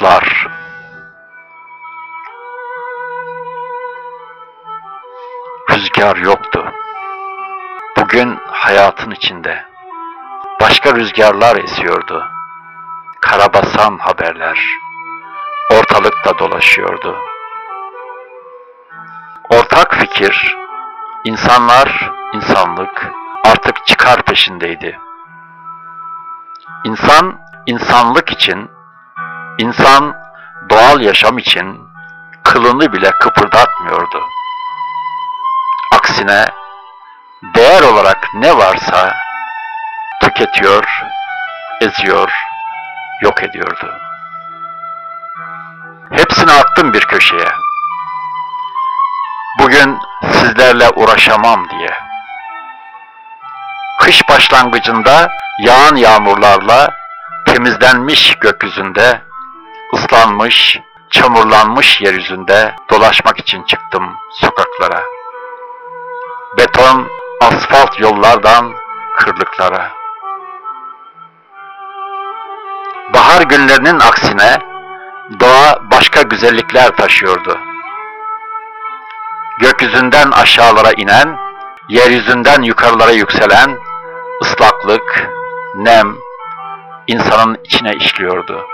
Puslar Rüzgar yoktu. Bugün hayatın içinde. Başka rüzgarlar esiyordu. Karabasan haberler. Ortalıkta dolaşıyordu. Ortak fikir, insanlar, insanlık artık çıkar peşindeydi. İnsan, insanlık için, insan doğal yaşam için kılını bile kıpırdatmıyordu. Aksine değer olarak ne varsa tüketiyor, eziyor, yok ediyordu. Hepsini attım bir köşeye. Bugün sizlerle uğraşamam diye. Kış başlangıcında yağan yağmurlarla temizlenmiş gökyüzünde, ıslanmış, çamurlanmış yeryüzünde dolaşmak için çıktım sokaklara. Beton, asfalt yollardan kırlıklara. Bahar günlerinin aksine doğa başka güzellikler taşıyordu. Gökyüzünden aşağılara inen, yeryüzünden yukarılara yükselen ıslaklık, nem insanın içine işliyordu.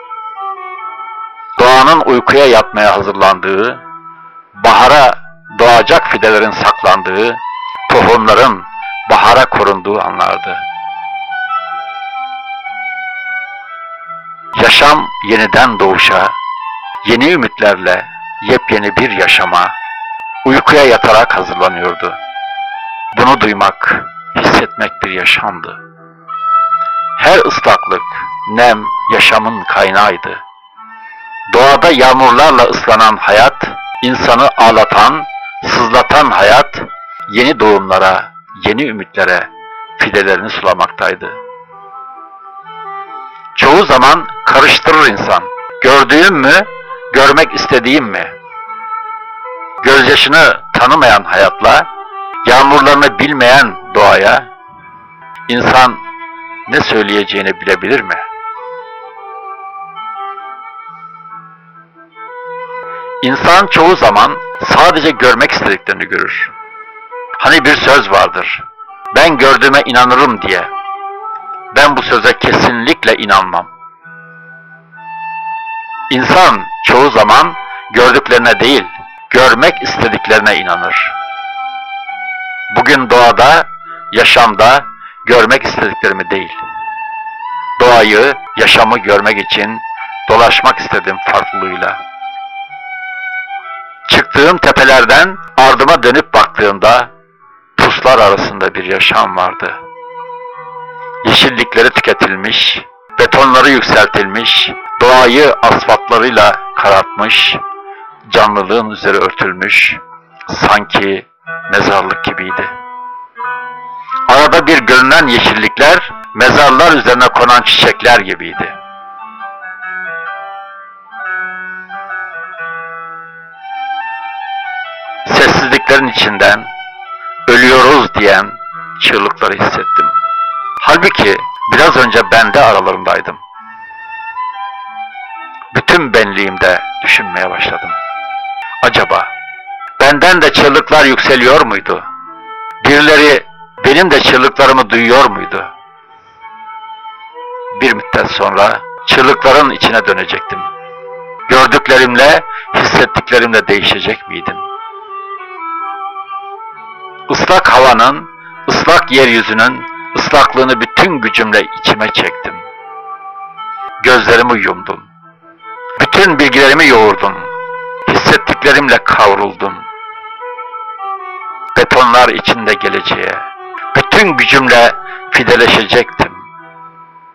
Doğanın uykuya yatmaya hazırlandığı, bahara doğacak fidelerin saklandığı, tohumların bahara korunduğu anlardı. Yaşam yeniden doğuşa, yeni ümitlerle yepyeni bir yaşama, uykuya yatarak hazırlanıyordu. Bunu duymak, hissetmek bir yaşamdı. Her ıslaklık, nem yaşamın kaynağıydı. Doğada yağmurlarla ıslanan hayat, insanı ağlatan, sızlatan hayat, yeni doğumlara, yeni ümitlere fidelerini sulamaktaydı. Çoğu zaman karıştırır insan. Gördüğüm mü, görmek istediğim mi? Gözyaşını tanımayan hayatla, yağmurlarını bilmeyen doğaya, insan ne söyleyeceğini bilebilir mi? İnsan çoğu zaman sadece görmek istediklerini görür. Hani bir söz vardır. Ben gördüğüme inanırım diye. Ben bu söze kesinlikle inanmam. İnsan çoğu zaman gördüklerine değil, görmek istediklerine inanır. Bugün doğada, yaşamda görmek istediklerimi değil. Doğayı, yaşamı görmek için dolaşmak istedim farklılığıyla. Çıktığım tepelerden ardıma dönüp baktığımda puslar arasında bir yaşam vardı. Yeşillikleri tüketilmiş, betonları yükseltilmiş, doğayı asfaltlarıyla karartmış, canlılığın üzeri örtülmüş, sanki mezarlık gibiydi. Arada bir görünen yeşillikler, mezarlar üzerine konan çiçekler gibiydi. Sessizliklerin içinden ölüyoruz diyen çığlıkları hissettim. Halbuki biraz önce ben de aralarındaydım. Bütün benliğimde düşünmeye başladım. Acaba benden de çığlıklar yükseliyor muydu? Birileri benim de çığlıklarımı duyuyor muydu? Bir müddet sonra çığlıkların içine dönecektim. Gördüklerimle, hissettiklerimle değişecek miydim? Islak havanın, ıslak yeryüzünün ıslaklığını bütün gücümle içime çektim. Gözlerimi yumdum. Bütün bilgilerimi yoğurdum. Hissettiklerimle kavruldum. Betonlar içinde geleceğe, bütün gücümle fideleşecektim.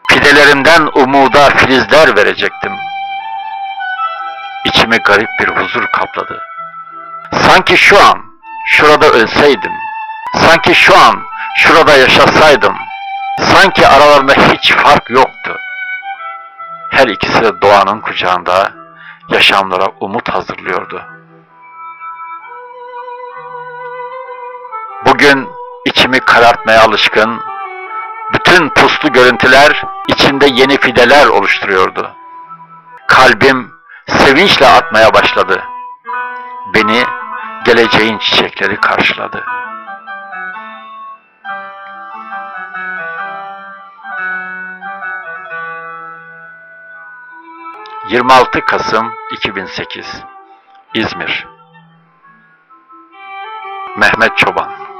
Fidelerimden umuda filizler verecektim. İçimi garip bir huzur kapladı. Sanki şu an şurada ölseydim, sanki şu an şurada yaşasaydım, sanki aralarında hiç fark yoktu. Her ikisi de doğanın kucağında yaşamlara umut hazırlıyordu. Bugün içimi karartmaya alışkın, bütün puslu görüntüler içinde yeni fideler oluşturuyordu. Kalbim sevinçle atmaya başladı. Beni geleceğin çiçekleri karşıladı. ...26 Kasım 2008 İzmir. Mehmet Çoban